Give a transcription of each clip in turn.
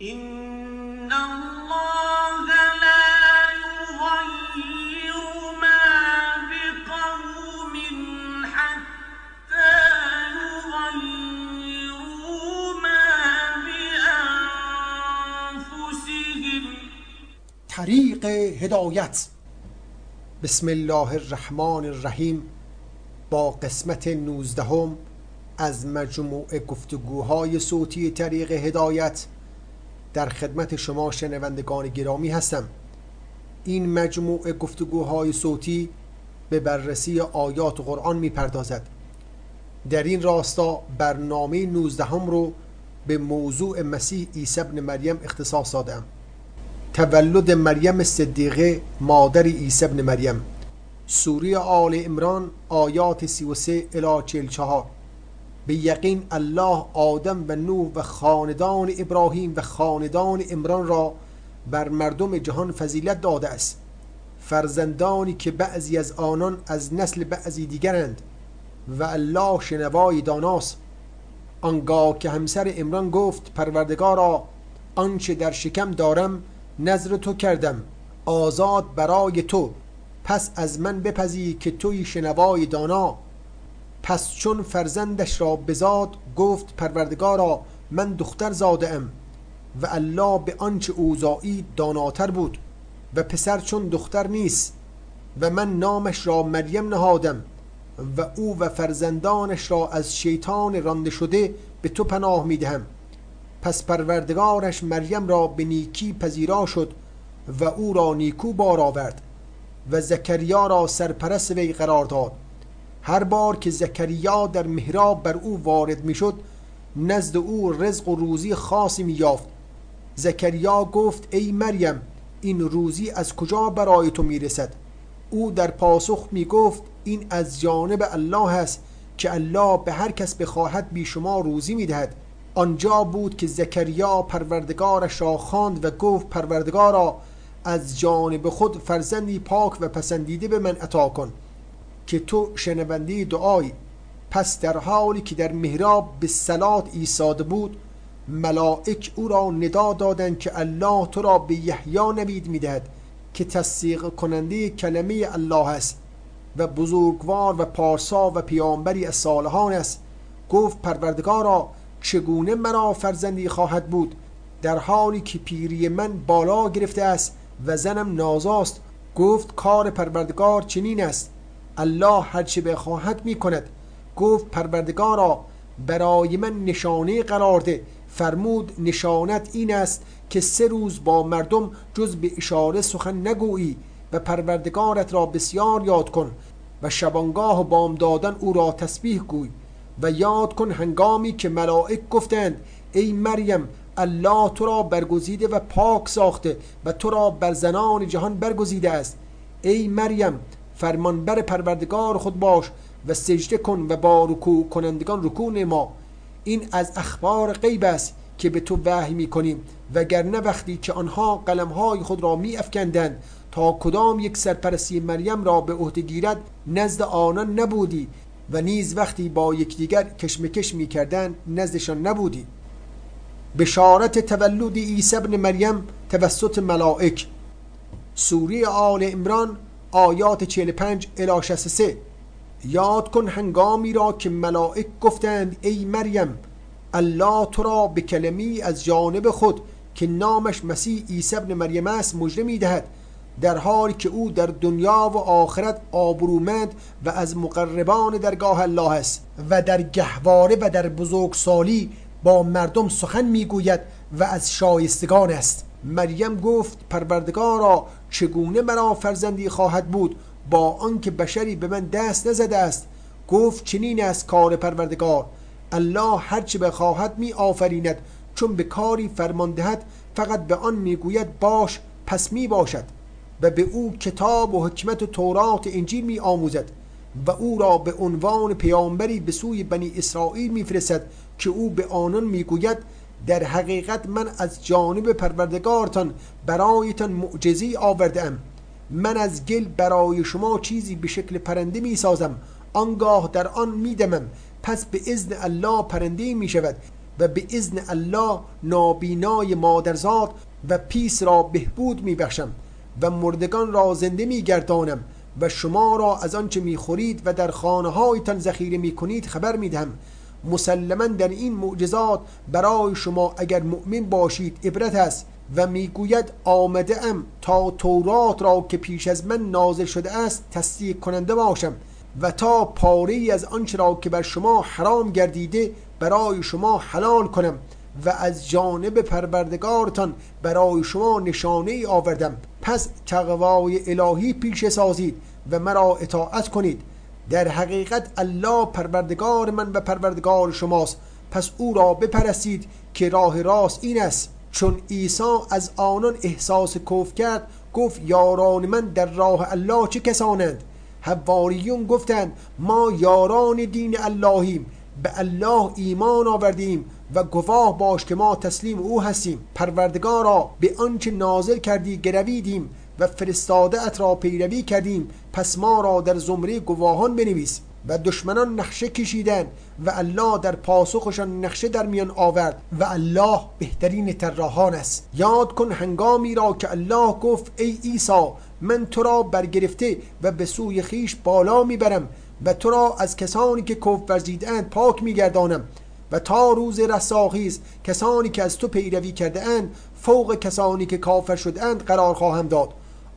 طریق هدایت. بسم الله الرحمن الرحیم. با قسمت نوزدهم از مجموع گفتگوهای صوتی طریق هدایت در خدمت شما شنوندگان گرامی هستم. این مجموع گفتگوهای صوتی به بررسی آیات قرآن می‌پردازد. در این راستا برنامه نوزدهم رو به موضوع مسیح عیسی ابن مریم اختصاص دادم. تولد مریم صدیقه مادر عیسی ابن مریم. سوره آل عمران آیات 33 الی 44 به یقین الله آدم و نوح و خاندان ابراهیم و خاندان عمران را بر مردم جهان فضیلت داده است. فرزندانی که بعضی از آنان از نسل بعضی دیگرند و الله شنوای داناست. آنگاه که همسر عمران گفت پروردگارا آنچه در شکم دارم نظر تو کردم. آزاد برای تو. پس از من بپذی که توی شنوای دانا. پس چون فرزندش را بزاد گفت پروردگارا من دختر زاده ام و الله به آنچه اوزایی داناتر بود. و پسر چون دختر نیست. و من نامش را مریم نهادم. و او و فرزندانش را از شیطان رانده شده به تو پناه می‌دهم. پس پروردگارش مریم را به نیکی پذیرا شد و او را نیکو بار آورد. و زکریا را سرپرست وی قرار داد. هر بار که زکریا در محراب بر او وارد می‌شد نزد او رزق و روزی خاصی مییافت. زکریا گفت ای مریم این روزی از کجا برای تو می‌رسد؟ او در پاسخ می‌گفت این از جانب الله است که الله به هر کس بخواهد بی شما روزی می‌دهد. آنجا بود که زکریا پروردگارش را خواند و گفت پروردگارا از جانب خود فرزندی پاک و پسندیده به من عطا کن. که تو شنونده دعای پس در حالی که در محراب به سلات ایستاده بود ملائک او را ندا دادند که الله تو را به یحیی نوید می‌دهد که تصدیق کننده کلمه الله است و بزرگوار و پارسا و پیامبری از صالحان است. گفت پروردگارا چگونه مرا فرزندی خواهد بود؟ در حالی که پیری من بالا گرفته است و زنم نازاست گفت کار پروردگار چنین است. الله هرچه بخواهد می کند گفت پروردگارا برای من نشانه قرار ده. فرمود نشانت این است که سه روز با مردم جز به اشاره سخن نگویی و پروردگارت را بسیار یاد کن و شبانگاه و بامدادن او را تسبیح گوی و یاد کن هنگامی که ملائک گفتند ای مریم الله تو را برگزیده و پاک ساخته و تو را بر زنان جهان برگزیده است. ای مریم فرمانبر پروردگار خود باش و سجده کن و با رکوع کنندگان رکوع نما. این از اخبار غیب است که به تو وحی می کنیم وگرنه وقتی که آنها قلمهای خود را می افکندند تا کدام یک سرپرستی مریم را به عهده گیرد نزد آنان نبودی و نیز وقتی با یکدیگر کشمکش می کردن نزدشان نبودی. بشارت تولد عیسی ابن مریم توسط ملائک. سوره آل عمران آیات 45 الی 63 یاد کن هنگامی را که ملائک گفتند ای مریم الله تو را به کلمی از جانب خود که نامش مسیح عیسی ابن مریم است مژده می‌دهد در حالی که او در دنیا و آخرت آبرومند و از مقربان درگاه الله است و در گهواره و در بزرگسالی با مردم سخن می‌گوید و از شایستگان است. مریم گفت پروردگارا چگونه مرا فرزندی خواهد بود با آنکه بشری به من دست نزده است؟ گفت چنین است کار پروردگار. الله هرچه بخواهد می آفریند. چون به کاری فرمان دهد فقط به آن می‌گوید باش پس می باشد. و به او کتاب و حکمت و تورات انجیل می آموزد. و او را به عنوان پیامبری به سوی بنی اسرائیل میفرستد که او به آنان می‌گوید در حقیقت من از جانب پروردگارتان برایتان معجزی آورده من از گل برای شما چیزی به شکل پرنده می سازم آنگاه در آن میدمم. پس به اذن الله پرنده می شود و به اذن الله نابینای مادرزاد و پیس را بهبود میبخشم و مردگان را زنده میگردانم و شما را از آنچه می‌خورید و در خانه هایتان ذخیره می‌کنید خبر می‌دهم. مسلما در این معجزات برای شما اگر مؤمن باشید عبرت است و می‌گوید آمده ام تا تورات را که پیش از من نازل شده است تصدیق کننده باشم و تا پاره از آنچه را که بر شما حرام گردیده برای شما حلال کنم و از جانب پروردگارتان برای شما نشانه ای آوردم. پس تقوای الهی پیش سازید و مرا اطاعت کنید. در حقیقت الله پروردگار من و پروردگار شماست. پس او را بپرستید که راه راست این است. چون عیسی از آنان احساس کف کرد گفت یاران من در راه الله چه کسانند؟ حواریون گفتند ما یاران دین اللهیم. به الله ایمان آوردیم و گواه باش که ما تسلیم او هستیم. پروردگارا به آنچه نازل کردی گرویدیم. و فرستاده ات را پیروی کردیم. پس ما را در زمره گواهان بنویس و دشمنان نقشه کشیدن و الله در پاسخشان نقشه در میان آورد و الله بهترین طراحان است. یاد کن هنگامی را که الله گفت ای عیسی من تو را برگرفته و به سوی خیش بالا می‌برم و تو را از کسانی که کف ورزیدند پاک میگردانم و تا روز رساخیز کسانی که از تو پیروی کرده اند فوق کسانی که کافر شدهاند قرار خواهم داد.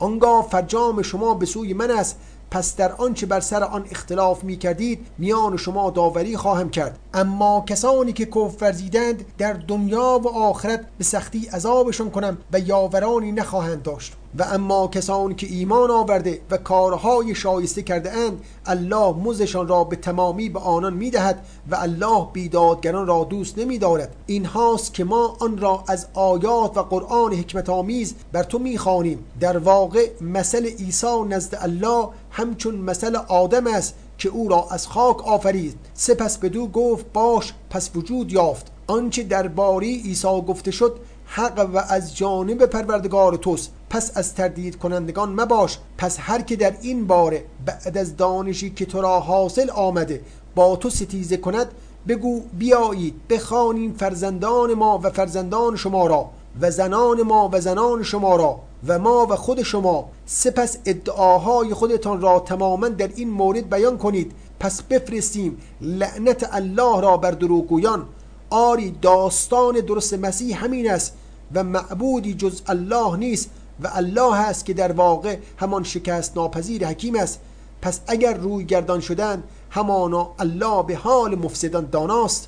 آنگاه فرجام شما به سوی من است پس در آنچه بر سر آن اختلاف می کردید میان شما داوری خواهم کرد. اما کسانی که کفر ورزیدند در دنیا و آخرت به سختی عذابشان کنم و یاورانی نخواهند داشت. و اما کسانی که ایمان آورده و کارهای شایسته کرده اند الله مزشان را به تمامی به آنان می‌دهد و الله بیدادگران را دوست نمی دارد. این هاست که ما آن را از آیات و قرآن حکمت آمیز بر تو می‌خوانیم در واقع مثل عیسی نزد الله همچون مثل آدم است که او را از خاک آفرید. سپس بدو گفت باش پس وجود یافت. آنچه درباره عیسی گفته شد حق و از جانب پروردگار توست. پس از تردید کنندگان مباش. پس هر که در این باره بعد از دانشی که تو را حاصل آمده با تو ستیزه کند بگو بیایید بخوانیم فرزندان ما و فرزندان شما را. و زنان ما و زنان شما را و ما و خود شما سپس ادعاهای خودتان را تماما در این مورد بیان کنید. پس بفرستیم لعنت الله را بر دروغگویان. آری داستان درست مسیح همین است و معبودی جز الله نیست و الله است که در واقع همان شکست ناپذیر حکیم است. پس اگر روی گردان شدن همانا الله به حال مفسدان داناست.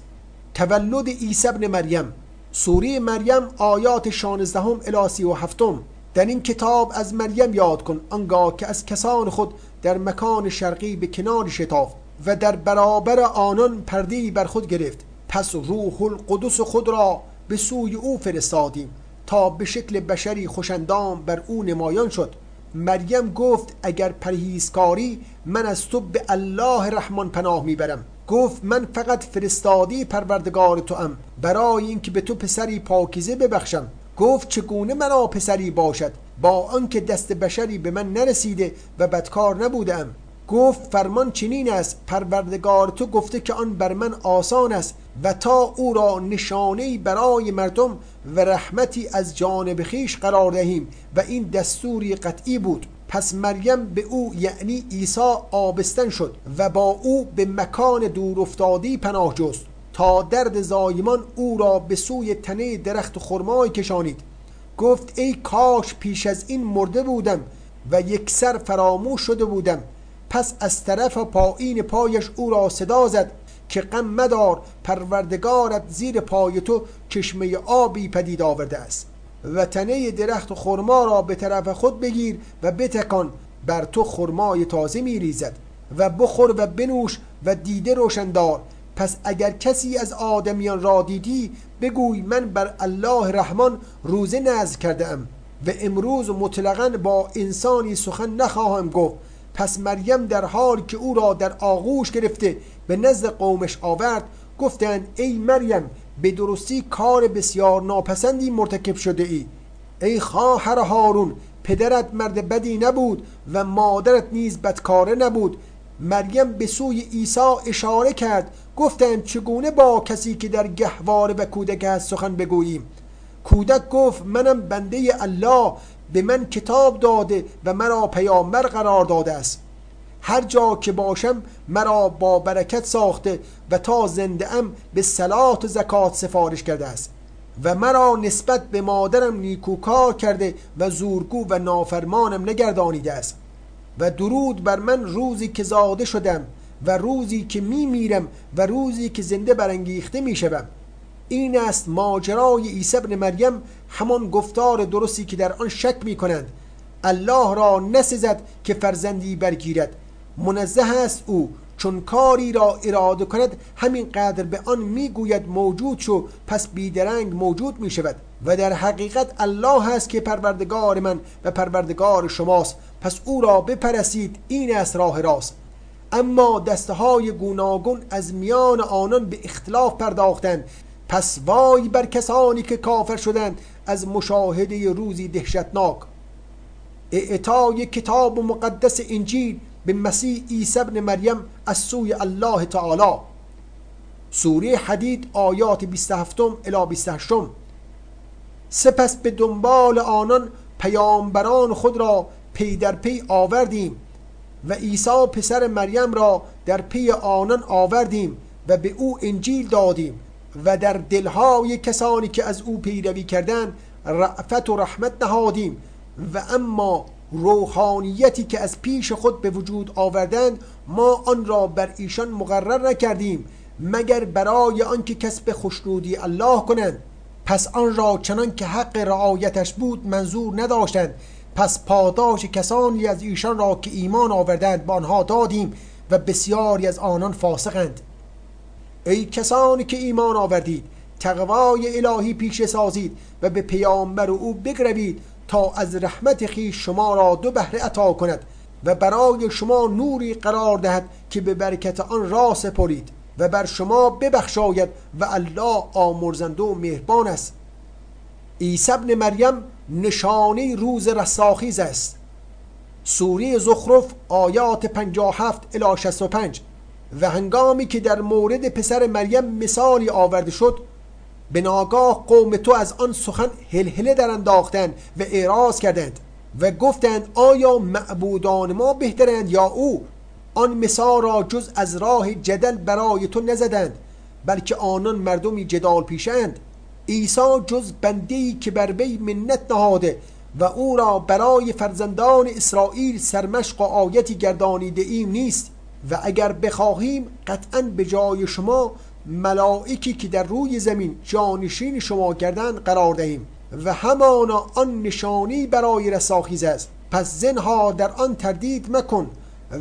تولد عیسی ابن مریم. سوره مریم آیات 16 الی و هفتم. در این کتاب از مریم یاد کن آنگاه که از کسان خود در مکان شرقی به کنار شتافت و در برابر آنان پردی بر خود گرفت. پس روح القدس خود را به سوی او فرستادیم تا به شکل بشری خوشندام بر او نمایان شد. مریم گفت اگر پرهیزکاری من از تو به الله رحمان پناه می‌برم. گفت من فقط فرستادی پروردگار تو ام برای اینکه به تو پسری پاکیزه ببخشم. گفت چگونه مرا پسری باشد؟ با آنکه دست بشری به من نرسیده و بدکار نبودم. گفت فرمان چنین است. پروردگار تو گفته که آن بر من آسان است. و تا او را نشانه برای مردم و رحمتی از جانب خیش قرار دهیم و این دستوری قطعی بود. پس مریم به او یعنی عیسی آبستن شد و با او به مکان دور افتادی پناه جست. تا درد زایمان او را به سوی تنه درخت خرمای کشانید. گفت ای کاش پیش از این مرده بودم و یک سر فراموش شده بودم. پس از طرف پایین پایش او را صدا زد که غم مدار پروردگارت زیر پای تو چشمه آبی پدید آورده است. و تنه درخت خرما را به طرف خود بگیر و بتکان بر تو خرمای تازه می ریزد و بخور و بنوش و دیده روشندار. پس اگر کسی از آدمیان را دیدی بگوی من بر الله رحمان روزه نذر کرده ام و امروز مطلقا با انسانی سخن نخواهم گفت. پس مریم در حال که او را در آغوش گرفته به نزد قومش آورد گفتند ای مریم به درستی کار بسیار ناپسندی مرتکب شده ای. ای خواهر هارون پدرت مرد بدی نبود و مادرت نیز بدکاره نبود. مریم به سوی عیسی اشاره کرد گفتند چگونه با کسی که در گهواره و کودک هست سخن بگوییم؟ کودک گفت منم بنده الله به من کتاب داده و مرا پیامبر قرار داده است. هر جا که باشم مرا با برکت ساخته و تا زنده ام به صلات و زکات سفارش کرده است. و مرا نسبت به مادرم نیکوکار کرده و زورگو و نافرمانم نگردانیده است. و درود بر من روزی که زاده شدم و روزی که می میرم و روزی که زنده برانگیخته می شدم این است ماجرای عیسی ابن مریم همان گفتار درستی که در آن شک می کنند. الله را نسزد که فرزندی برگیرد. منزه است او. چون کاری را اراده کند همین قدر به آن می‌گوید موجود شو پس بیدرنگ موجود می شود و در حقیقت الله است که پروردگار من و پروردگار شماست. پس او را بپرسید این است راه راست. اما دسته های گوناگون از میان آنان به اختلاف پرداختند. پس وای بر کسانی که کافر شدند از مشاهده روزی دهشتناک. اعطای کتاب مقدس انجیل به مسیح عیسی ابن مریم از سوی الله تعالی. سوره حدید آیات 27 الی 28 سپس به دنبال آنان پیامبران خود را پی در پی آوردیم و عیسی پسر مریم را در پی آنان آوردیم و به او انجیل دادیم و در دلهای کسانی که از او پیروی کردند رأفت و رحمت نهادیم. و اما رهبانیتی که از پیش خود به وجود آوردند ما آن را بر ایشان مقرر نکردیم مگر برای آنکه کسب خشنودی الله کنند. پس آن را چنان که حق رعایتش بود منظور نداشتند. پس پاداش کسانی از ایشان را که ایمان آوردند با آنها دادیم و بسیاری از آنان فاسقند. ای کسانی که ایمان آوردید تقوای الهی پیش سازید و به پیامبر او بگروید تا از رحمت خیش شما را دو بهره عطا کند و برای شما نوری قرار دهد که به برکت آن را سپرید و بر شما ببخشاید و الله آمرزنده و مهربان است. عیسی ابن مریم نشانه روز رستاخیز است. سوره زخرف آیات 57 الی 65 و هنگامی که در مورد پسر مریم مثالی آورده شد به ناگاه قوم تو از آن سخن هلهله در انداختند و اعراض کردند و گفتند آیا معبودان ما بهترند یا او؟ آن مثال را جز از راه جدل برای تو نزدند بلکه آنان مردمی جدال پیشند. عیسی جز بندهی که بر وی منت نهاده و او را برای فرزندان اسرائیل سرمشق و آیتی گردانیده ایم نیست. و اگر بخواهیم قطعا به جای شما ملائکی که در روی زمین جانشین شما کردن قرار دهیم و همانا آن نشانی برای رساخیز است. پس زنها در آن تردید مکن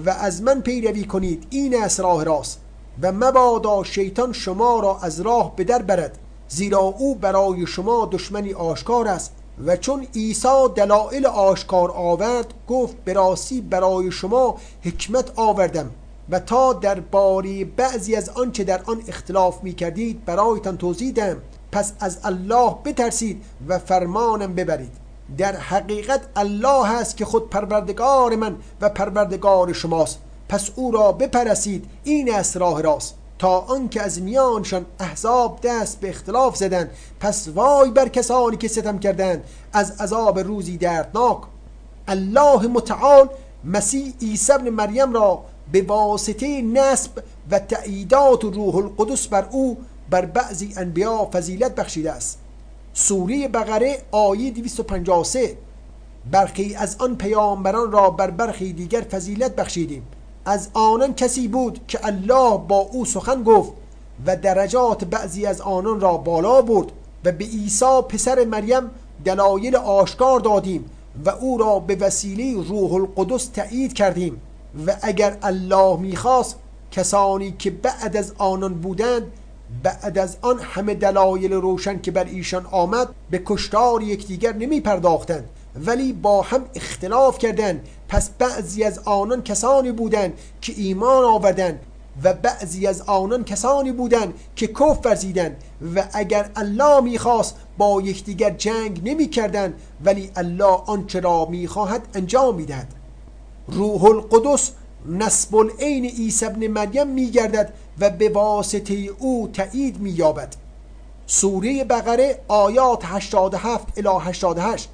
و از من پیروی کنید. این است راه راست. و مبادا شیطان شما را از راه به در برد. زیرا او برای شما دشمنی آشکار است. و چون عیسی دلایل آشکار آورد گفت به راستی برای شما حکمت آوردم. و تا در باری بعضی از آنچه در آن اختلاف می کردید برایتان توضیح دهم. پس از الله بترسید و فرمانم ببرید. در حقیقت الله هست که خود پروردگار من و پروردگار شماست. پس او را بپرسید این است راه راست. تا آنکه از میانشان احزاب دست به اختلاف زدند پس وای بر کسانی که ستم کردند از عذاب روزی دردناک. الله متعال مسیح عیسی ابن مریم را به واسطه نسب و تعییدات و روح القدس بر او بر بعضی انبیا فضیلت بخشیده است. سوره بقره آیه 253 برخی از آن پیامبران را بر برخی دیگر فضیلت بخشیدیم. از آنان کسی بود که الله با او سخن گفت و درجات بعضی از آنان را بالا برد و به عیسی پسر مریم دلایل آشکار دادیم و او را به وسیله روح القدس تایید کردیم. و اگر الله می‌خواست کسانی که بعد از آنان بودند بعد از آن همه دلایل روشن که بر ایشان آمد به کشتار یکدیگر نمی پرداختند ولی با هم اختلاف کردند. پس بعضی از آنان کسانی بودند که ایمان آوردند و بعضی از آنان کسانی بودند که کف ورزیدند. و اگر الله می‌خواست با یکدیگر جنگ نمی کردن ولی الله آنچه را می‌خواهد انجام می‌دهد. روح القدس نسب العین عیسی ابن مریم میگردد و به واسطه او تایید مییابد. سوره بقره آیات 87 الی 88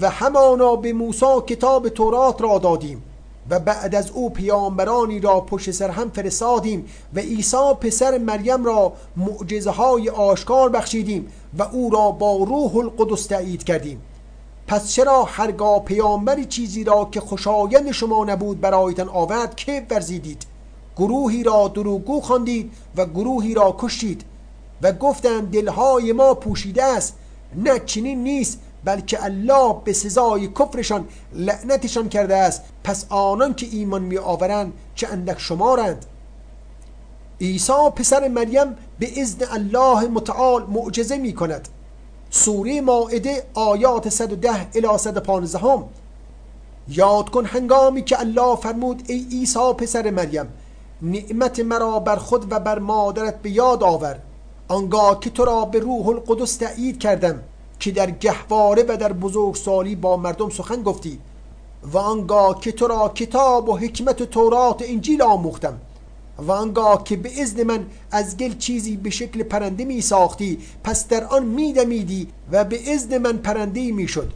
و همانا به موسی کتاب تورات را دادیم و بعد از او پیامبرانی را پشت سر هم فرستادیم و عیسی پسر مریم را معجزه های آشکار بخشیدیم و او را با روح القدس تایید کردیم. پس چرا هرگاه پیامبری چیزی را که خوشایند شما نبود برایتان آورد که ورزیدید؟ گروهی را دروغگو خواندید و گروهی را کشتید و گفتند دلهای ما پوشیده است نه چنین نیست بلکه الله به سزای کفرشان لعنتشان کرده است. پس آنان که ایمان می آورند چه اندک شمارند عیسی پسر مریم به اذن الله متعال معجزه می کند سوره ماعده آیات 110 الی 115 هم یاد کن هنگامی که الله فرمود ای عیسی پسر مریم نعمت مرا بر خود و بر مادرت به یاد آور. آنگاه که تو را به روح القدس تأیید کردم که در گهواره و در بزرگسالی با مردم سخن گفتی و آنگاه که تو را کتاب و حکمت و تورات انجیل آموختم. و آنگاه که به ازن من از گل چیزی به شکل پرنده می ساختی پس در آن می دمیدی و به ازن من پرنده می شد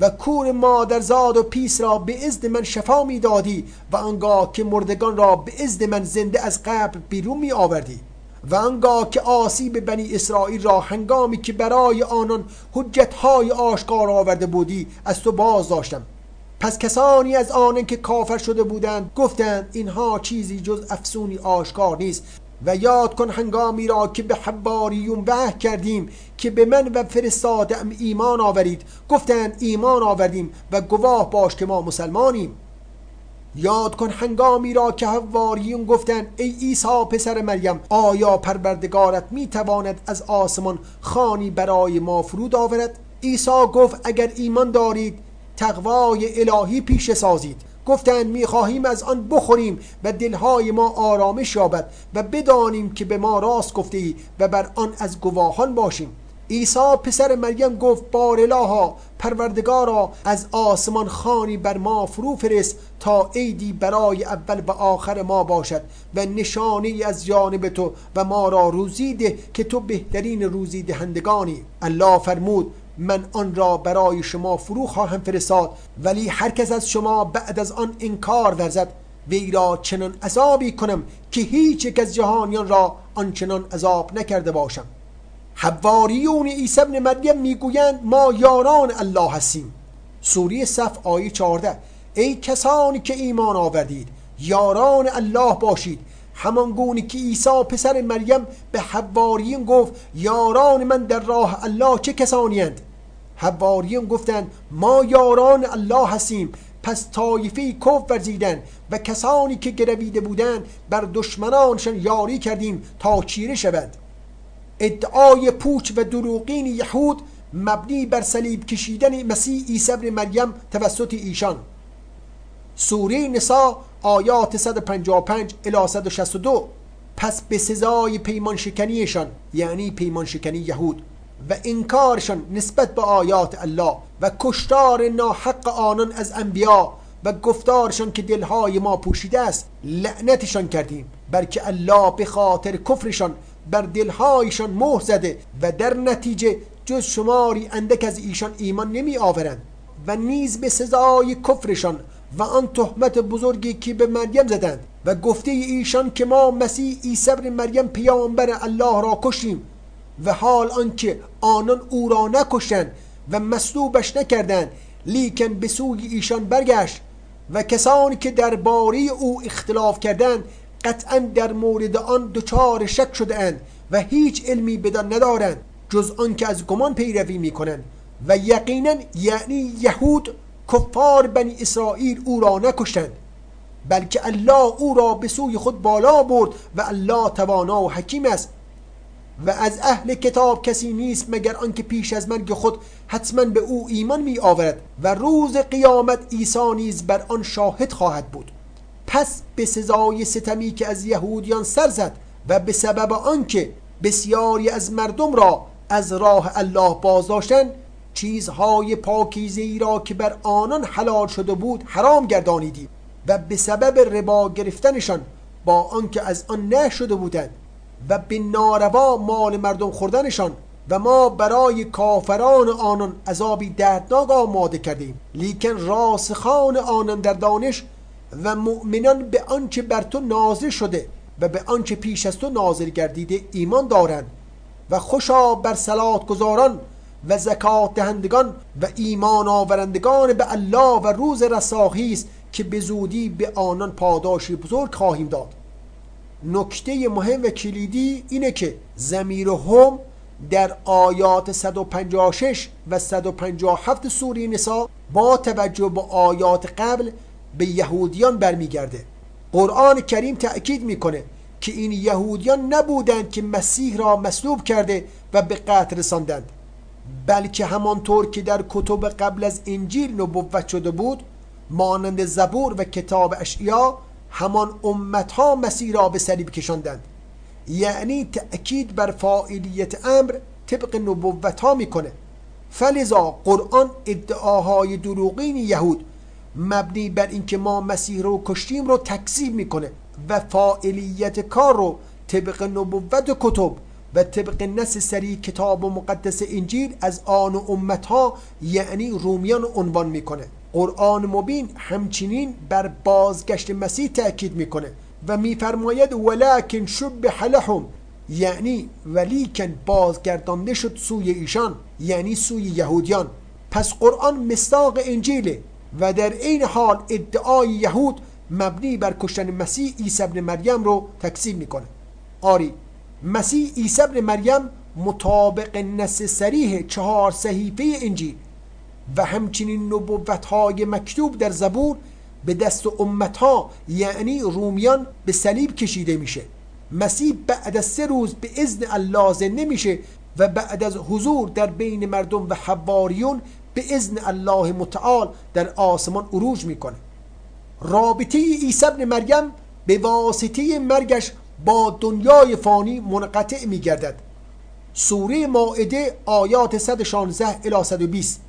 و کور مادرزاد و پیس را به ازن من شفا می دادی و آنگاه که مردگان را به ازن من زنده از قبر بیرون می آوردی و آنگاه که آسیب بنی اسرائیل را هنگامی که برای آنان حجتهای آشکار آورده بودی از تو باز داشتم. پس کسانی از آنان که کافر شده بودند گفتند اینها چیزی جز افسونی آشکار نیست و یاد کن هنگامی را که به حباریون وحی کردیم که به من و فرستادم ایمان آورید. گفتند ایمان آوردیم و گواه باش که ما مسلمانیم. یاد کن هنگامی را که حواریون گفتند ای عیسی پسر مریم آیا پروردگارت می‌تواند از آسمان خانی برای ما فرود آورد؟ عیسی گفت اگر ایمان دارید تقوای الهی پیش سازید. گفتند می‌خواهیم از آن بخوریم و دلهای ما آرامش یابد و بدانیم که به ما راست گفته ای و بر آن از گواهان باشیم. عیسی پسر مریم گفت بار الها پروردگارا از آسمان خانی بر ما فرو فرست تا عیدی برای اول و آخر ما باشد و نشانه از جانب تو و ما را روزی ده که تو بهترین روزی دهندگانی. الله فرمود من آن را برای شما فرو خواهم فرستاد ولی هر کس از شما بعد از آن انکار ورزد. وی را چنان عذابی کنم که هیچ یک از جهانیان را آنچنان عذاب نکرده باشم. حواریون عیسی ابن مریم می‌گویند ما یاران الله هستیم. سوره صف آیه 14 ای کسانی که ایمان آوردید یاران الله باشید. همان گونه که عیسی پسر مریم به حواریون گفت یاران من در راه الله چه کسانی هند حواریون گفتند ما یاران الله هستیم پس طایفه کف ورزیدن و کسانی که گرویده بودند بر دشمنانشان یاری کردیم تا چیره شوند ادعای پوچ و دروغین یهود مبنی بر صلیب کشیدن مسیح عیسی مریم توسط ایشان. سوره نسا آیات 155 الی 162 پس به سزای پیمان شکنیشان یعنی پیمان شکنی یهود و انکارشان نسبت به آیات الله و کشتار ناحق آنان از انبیا و گفتارشان که دلهای ما پوشیده است لعنتشان کردیم. بلکه الله به خاطر کفرشان بر دلهایشان مهر زده و در نتیجه جز شماری اندک از ایشان ایمان نمی آورند و نیز به سزای کفرشان و آن تهمت بزرگی که به مریم زدند و گفته ایشان که ما مسیح عیسی ابن مریم پیامبر الله را کشیم و حال آنکه آنان او را نکشند و مصلوبش نکردند لیکن به سوی ایشان برگشت و کسانی که درباره او اختلاف کردند قطعا در مورد آن دچار شک شده اند و هیچ علمی بدان ندارند جز آنکه از گمان پیروی می‌کنند و یقینا یعنی یهود کفار بنی اسرائیل او را نکشتند بلکه الله او را به سوی خود بالا برد و الله توانا و حکیم است. و از اهل کتاب کسی نیست مگر آنکه پیش از مرگ خود حتما به او ایمان می آورد و روز قیامت عیسی نیز بر آن شاهد خواهد بود. پس به سزای ستمی که از یهودیان سر زد و به سبب آنکه بسیاری از مردم را از راه الله باز داشتن چیزهای پاکیزه ای را که بر آنان حلال شده بود حرام گردانیدیم و به سبب ربا گرفتنشان با آنکه از آن نه شده بودند و به ناروا مال مردم خوردنشان و ما برای کافران آنان عذابی دردناک آماده کردیم. لیکن راسخان آنان در دانش و مؤمنان به آنچه بر تو نازل شده و به آنچه پیش از تو نازل گردیده ایمان دارند و خوشا بر سلات گذاران و زکات دهندگان و ایمان آورندگان به الله و روز رساخی است که به زودی به آنان پاداشی بزرگ خواهیم داد. نکته مهم و کلیدی اینه که زمیر هم در آیات 156 و 157 سوره نسا با توجه به آیات قبل به یهودیان برمیگرده. قرآن کریم تأکید می‌کنه که این یهودیان نبودند که مسیح را مصلوب کرده و به قتل رساندند. بلکه همانطور که در کتب قبل از انجیل نبوت شده بود مانند زبور و کتاب اشعیا همان امتها مسیح را به صلیب کشاندند یعنی تأکید بر فاعلیت امر طبق نبوت ها می‌کنه. فلذا قرآن ادعاهای دروغین یهود مبنی بر اینکه ما مسیح رو کشتیم رو تکذیب می‌کنه و فاعلیت کار رو طبق نبوت و کتب و طبق نس سری کتاب و مقدس انجیل از آن امتها یعنی رومیان عنوان می‌کنه. قرآن مبین همچنین بر بازگشت مسیح تأکید می‌کنه و میفرماید ولکن شبه لهم یعنی ولیکن بازگردانده شد سوی ایشان یعنی سوی یهودیان. پس قرآن مستاق انجیله و در این حال ادعای یهود مبنی بر کشتن مسیح عیسی ابن مریم رو تکذیب می‌کنه. آری مسیح عیسی ابن مریم مطابق نص سریح چهار صحیفه انجیل و همچنین نبوت های مکتوب در زبور به دست امتها یعنی رومیان به صلیب کشیده میشه. مسیح بعد از سه روز به اذن الله زنده میشه و بعد از حضور در بین مردم و حواریون به اذن الله متعال در آسمان عروج می‌کنه. رابطه عیسی ابن مریم به واسطه مرگش با دنیای فانی منقطع میگردد. سوره مائده آیات 116 الی 120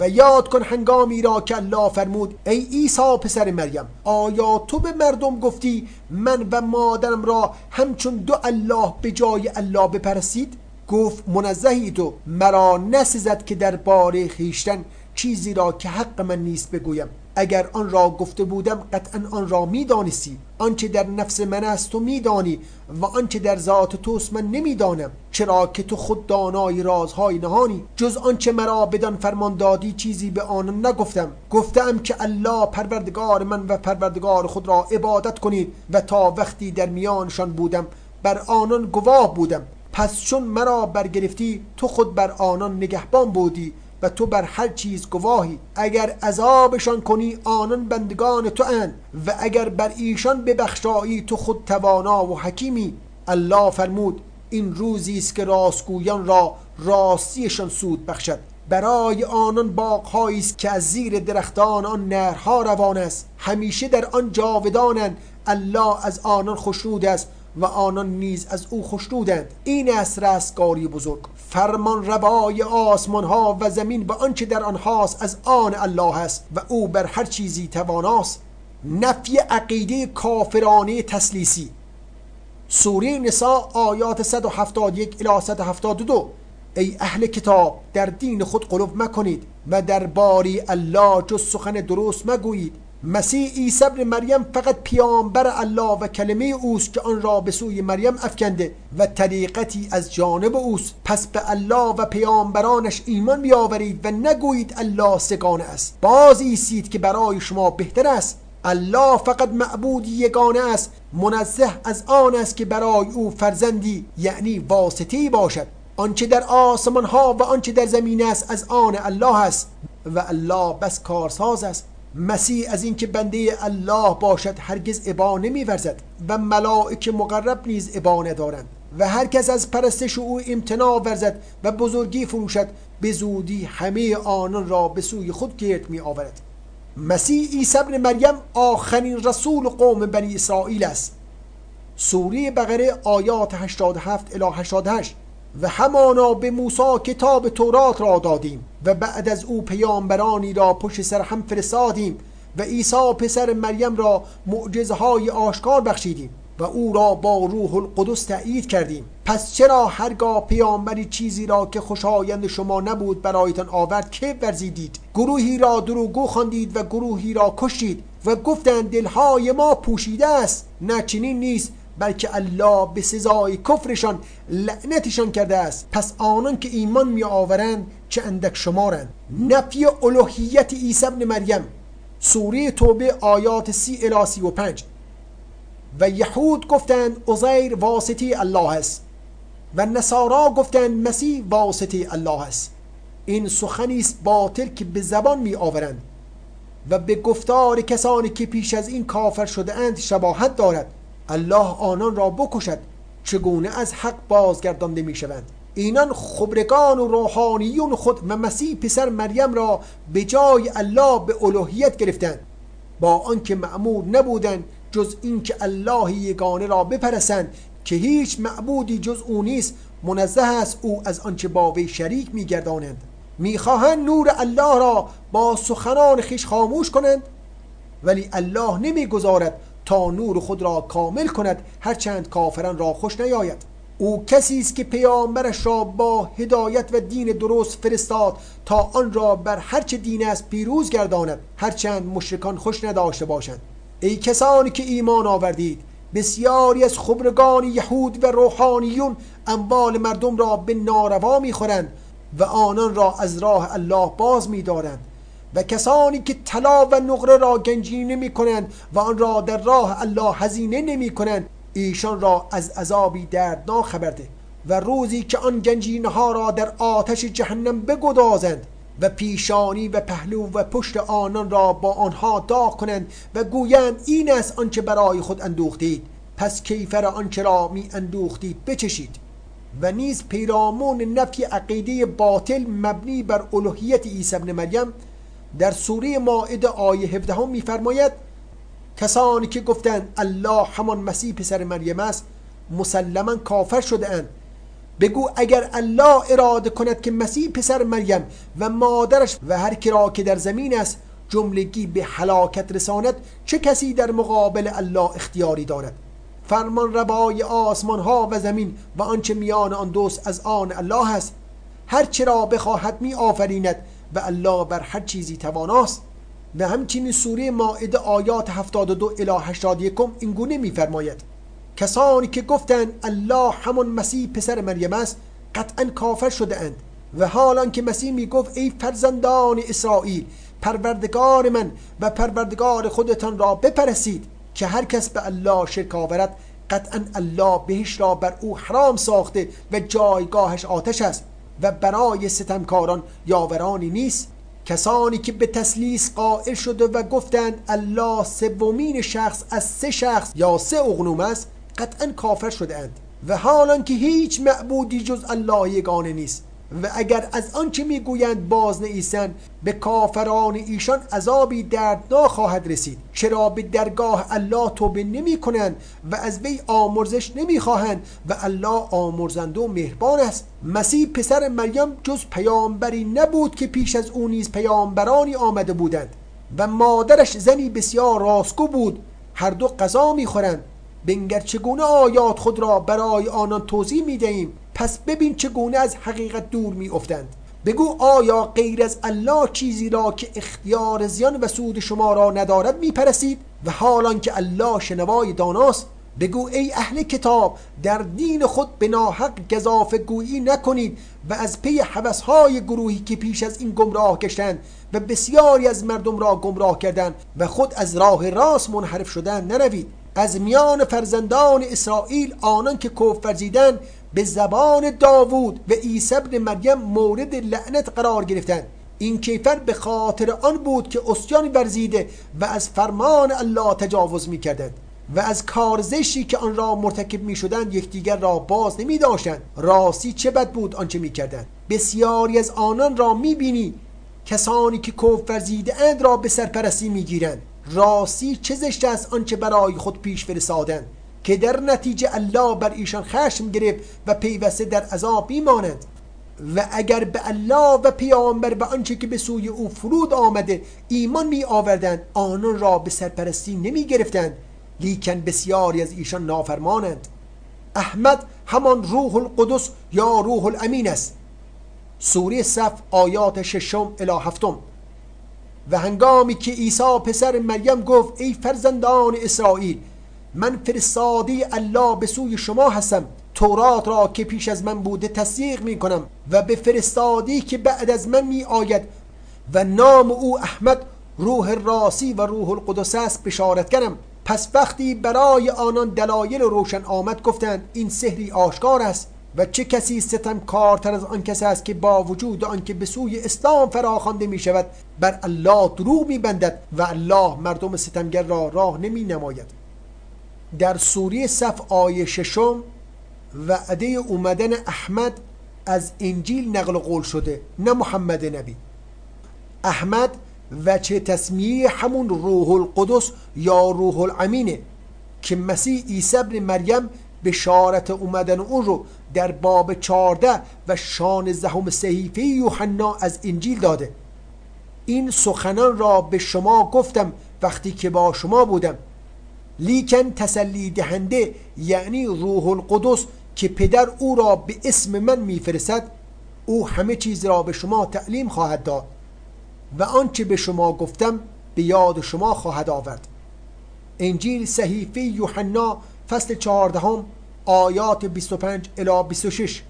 و یاد کن هنگامی را که الله فرمود ای عیسی پسر مریم آیا تو به مردم گفتی من و مادرم را همچون دو الله به جای الله بپرسید گفت منزهی تو مرا نسزد که در باره خیشتن چیزی را که حق من نیست بگویم. اگر آن را گفته بودم قطعا آن را می‌دانستی. آنچه در نفس من است تو میدانی و آنچه در ذات توست من نمی‌دانم. چرا که تو خود دانای رازهای نهانی. جز آنچه مرا بدان فرمان دادی چیزی به آن نگفتم. گفتم که الله پروردگار من و پروردگار خود را عبادت کنید و تا وقتی در میانشان بودم بر آنان گواه بودم. پس چون مرا برگرفتی تو خود بر آنان نگهبان بودی و تو بر هر چیز گواهی. اگر عذابشان کنی آنان بندگان تو اند و اگر بر ایشان ببخشایی تو خود توانا و حکیمی. الله فرمود این روزی است که راستگویان را راستیشان سود بخشد. برای آنان باغهایی است که از زیر درختان آن نهرها روان است. همیشه در آن جاودانند. الله از آنان خوشنود است. و آنان نیز از او خوشنودند این است رستگاری بزرگ. فرمان روای آسمان ها و زمین به آنچه در آنهاست از آن الله است و او بر هر چیزی تواناست. نفی عقیده کافرانه تسلیسی سوره نسا آیات 171 الی 172 ای اهل کتاب در دین خود قلوب مکنید و در باری الله جز سخن درست مگویید. مسیح عیسی ابن مریم فقط پیامبر الله و کلمه اوست که آن را به سوی مریم افکنده و طریقتی از جانب اوست. پس به الله و پیامبرانش ایمان بیاورید و نگویید الله سگانه است. باز ایستید که برای شما بهتر است. الله فقط معبود یگانه است. منزه از آن است که برای او فرزندی یعنی واسطی باشد. آنچه در آسمان ها و آنچه در زمین است از آن الله است. و الله بس کارساز است. مسیح از اینکه بنده الله باشد هرگز ابا نمیورزد و ملائک مقرب نیز ابا ندارند و هر کس از پرستش او امتناع ورزد و بزرگی فروشد به زودی همه آنان را به سوی خود گرد می آورد مسیح عیسی ابن مریم آخرین رسول قوم بنی اسرائیل است. سوره بقره آیات 87 الی 88 و همانا به موسی کتاب تورات را دادیم و بعد از او پیامبرانی را پشت سر هم فرستادیم و عیسی پسر مریم را معجزه های آشکار بخشیدیم و او را با روح القدس تأیید کردیم. پس چرا هرگاه پیامبری چیزی را که خوشایند شما نبود برایتان آورد که ورزیدید؟ گروهی را دروغگو خواندید و گروهی را کشتید و گفتند دلهای ما پوشیده است. نه چنین نیست. بلکه الله به سزای کفرشان لعنتشان کرده است. پس آنان که ایمان می آورند چه اندک شمارند نفی الوهیت عیسی ابن مریم سوره توبه آیات سی الی سی و پنج. و یهود گفتند عزیر واسطه الله است. و نصارا گفتند مسیح واسطه الله است. این سخنی است باطل که به زبان می آورند. و به گفتار کسانی که پیش از این کافر شده اند شباهت دارد. الله آنان را بکشد چگونه از حق بازگردانده می شوند اینان خبرگان و روحانیون خود و مسیح پسر مریم را به جای الله به الوهیت گرفتند. با آنکه معمور نبودند جز اینکه الله یگانه را بپرسند که هیچ معبودی جز او نیست منزه است او از آنچه با وی شریک میگردانند. می‌خواهند نور الله را با سخنان خیش خاموش کنند؟ ولی الله نمی‌گذارد تا نور خود را کامل کند هرچند کافران را خوش نیاید. او کسی است که پیامبرش را با هدایت و دین درست فرستاد تا آن را بر هرچه دین است پیروز گرداند هرچند مشرکان خوش نداشته باشند. ای کسانی که ایمان آوردید بسیاری از خبرگان یهود و روحانیون اموال مردم را به ناروا می‌خورند و آنان را از راه الله باز میدارند. و کسانی که طلا و نقره را گنجینه نمی کنند و آن را در راه الله هزینه نمی کنند ایشان را از عذابی دردناک خبرده و روزی که آن گنجینه ها را در آتش جهنم بگدازند و پیشانی و پهلو و پشت آنان را با آنها داغ کنند و گویند این است آنچه برای خود اندوختید. پس کیفر آنچه را می اندوختید بچشید. و نیز پیرامون نفی عقیده باطل مبنی بر الوهیت عیسی ابن مریم در سوره مائده آیه 17 میفرماید کسانی که گفتند الله همان مسیح پسر مریم است مسلما کافر شده اند بگو اگر الله اراده کند که مسیح پسر مریم و مادرش و هر کی را که در زمین است جملگی به هلاکت رساند چه کسی در مقابل الله اختیاری دارد؟ فرمان ربای آسمان ها و زمین و آنچه میان آن دوست از آن الله است. هر چرا بخواهد می آفریند و الله بر هر چیزی تواناست. و همچنین سوره مائده آیات 72 الی 81 اینگونه میفرماید. کسانی که گفتند الله همان مسیح پسر مریم است قطعا کافر شده اند و حالان که مسیح می گفت ای فرزندان اسرائیل پروردگار من و پروردگار خودتان را بپرسید که هر کس به الله شرک آورد قطعا الله بهش را بر او حرام ساخته و جایگاهش آتش است. و برای ستمکاران یاورانی نیست. کسانی که به تسلیس قائل شده و گفتند الله سومین شخص از سه شخص یا سه اغنوم است قطعا کافر شده اند و حالان که هیچ معبودی جز الله یگانه نیست. و اگر از آنچه می‌گویند باز نیستند به کافران ایشان عذابی دردناک خواهد رسید. چرا به درگاه الله توبه نمی کنند و از وی آمرزش نمی خواهند و الله آمرزنده و مهربان است؟ مسیح پسر مریم جز پیامبری نبود که پیش از او نیز پیامبرانی آمده بودند و مادرش زنی بسیار راستگو بود. هر دو غذا می‌خورند. بنگر چگونه آیات خود را برای آنان توضیح می دهیم پس ببین چگونه از حقیقت دور می افتند بگو آیا غیر از الله چیزی را که اختیار زیان و سود شما را ندارد می پرسید و حالان که الله شنوای داناست بگو ای اهل کتاب در دین خود به ناحق گذاف گویی نکنید و از پی حوثهای گروهی که پیش از این گمراه گشتند و بسیاری از مردم را گمراه کردند و خود از راه راست منحرف شدن نروید. از میان فرزندان اسرائیل آنان که کفر ورزیدند به زبان داوود و عیسی ابن مریم مورد لعنت قرار گرفتند این کیفر به خاطر آن بود که اسیان ورزیده و از فرمان الله تجاوز می‌کردند و از کار زشتی که آن را مرتکب می شدند یکدیگر را باز نمی داشتند راستی چه بد بود آنچه می کردند بسیاری از آنان را می بینی کسانی که کفر ورزیده اند را به سرپرستی می گیرند راستی چه زشت است آنچه برای خود پیش فرستادند. که در نتیجه الله بر ایشان خشم گرفت و پیوسته در عذاب میمانند و اگر به الله و پیامبر و آنچه که به سوی او فرود آمده ایمان می آوردند آنان را به سرپرستی نمی گرفتند لیکن بسیاری از ایشان نافرمانند. احمد همان روح القدس یا روح الامین است. سوره صف آیات ششم الی هفتم. و هنگامی که عیسی پسر مریم گفت ای فرزندان اسرائیل من فرستاده الله به سوی شما هستم. تورات را که پیش از من بوده تصدیق می کنم و به فرستادی که بعد از من می آید و نام او احمد روح راسی و روح القدس است بشارت کنم. پس وقتی برای آنان دلایل روشن آمد گفتند این سحری آشکار است و چه کسی ستم کارتر از آن کسی است که با وجود آنکه به سوی اسلام فراخوانده می شود بر الله دروغ می بندد و الله مردم ستمگر را راه نمی نماید. در سوره صف آیه ششم وعده اومدن احمد از انجیل نقل قول شده نه محمد نبی. احمد و چه تسمیه همون روح القدس یا روح الامینه که مسیح عیسی ابن مریم بشارت اومدن اون رو در باب 14 و شانزدهم صحیفه یوحنا از انجیل داده. این سخنان را به شما گفتم وقتی که با شما بودم. لیکن تسلی دهنده یعنی روح القدس که پدر او را به اسم من میفرستد او همه چیز را به شما تعلیم خواهد داد و آنچه به شما گفتم به یاد شما خواهد آورد. انجیل صحیفه یوحنا فصل چهاردهم آیات 25 الی 26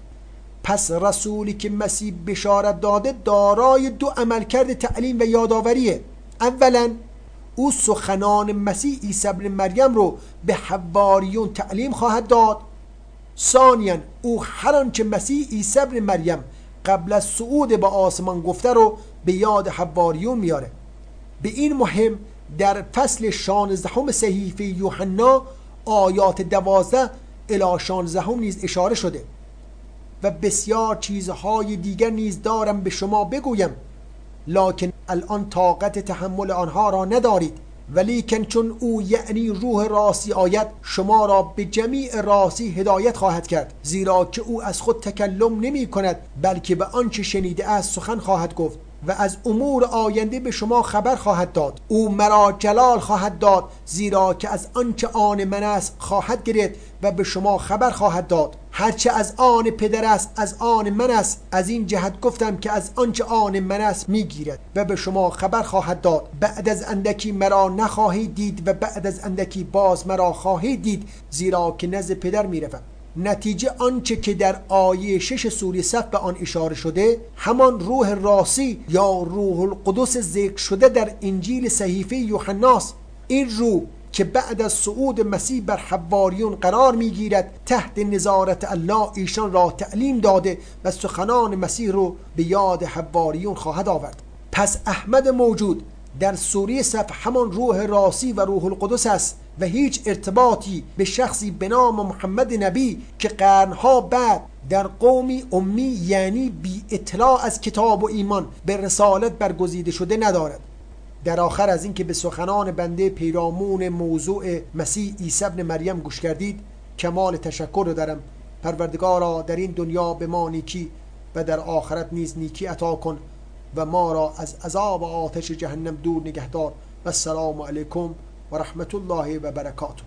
پس رسولی که مسیح بشارت داده دارای دو عملکرد تعلیم و یادآوریه. اولا او سخنان مسیح عیسی ابن مریم رو به حواریون تعلیم خواهد داد. ثانیا او هر آنچه مسیح عیسی ابن مریم قبل از صعود به آسمان گفته رو به یاد حواریون میاره. به این مهم در فصل 16 صحیفه یوحنا آیات دوازده الی 16 نیز اشاره شده. و بسیار چیزهای دیگر نیز دارم به شما بگویم. لکن الان طاقت تحمل آنها را ندارید. ولیکن چون او یعنی روح راسی آید شما را به جمیع راسی هدایت خواهد کرد. زیرا که او از خود تکلم نمی کند بلکه به آنچه شنیده است سخن خواهد گفت و از امور آینده به شما خبر خواهد داد. او مرا جلال خواهد داد زیرا که از آنچه آن من است خواهد گرفت و به شما خبر خواهد داد. هرچه از آن پدر است از آن من است. از این جهت گفتم که از آنچه آن من است می‌گیرد. و به شما خبر خواهد داد. بعد از اندکی مرا نخواهید دید و بعد از اندکی باز مرا خواهید دید زیرا که نزد پدر می‌روم. نتیجه آنچه که در آیه شش سوری صف به آن اشاره شده همان روح راسی یا روح القدس ذکر شده در انجیل صحیفه یوحناست این روح که بعد از صعود مسیح بر حواریون قرار می‌گیرد تحت نظارت الله ایشان را تعلیم داده و سخنان مسیح رو به یاد حواریون خواهد آورد. پس احمد موجود در سوره صف همان روح راسی و روح القدس است و هیچ ارتباطی به شخصی به نام محمد نبی که قرنها بعد در قومی امی یعنی بی اطلاع از کتاب و ایمان به رسالت برگزیده شده ندارد. در آخر از اینکه به سخنان بنده پیرامون موضوع مسیح عیسی ابن مریم گوش کردید کمال تشکر رو دارم. پروردگارا در این دنیا به ما نیکی و در آخرت نیز نیکی عطا کن و ما را از عذاب آتش جهنم دور نگهدار. و السلام علیکم و رحمت الله و برکاته.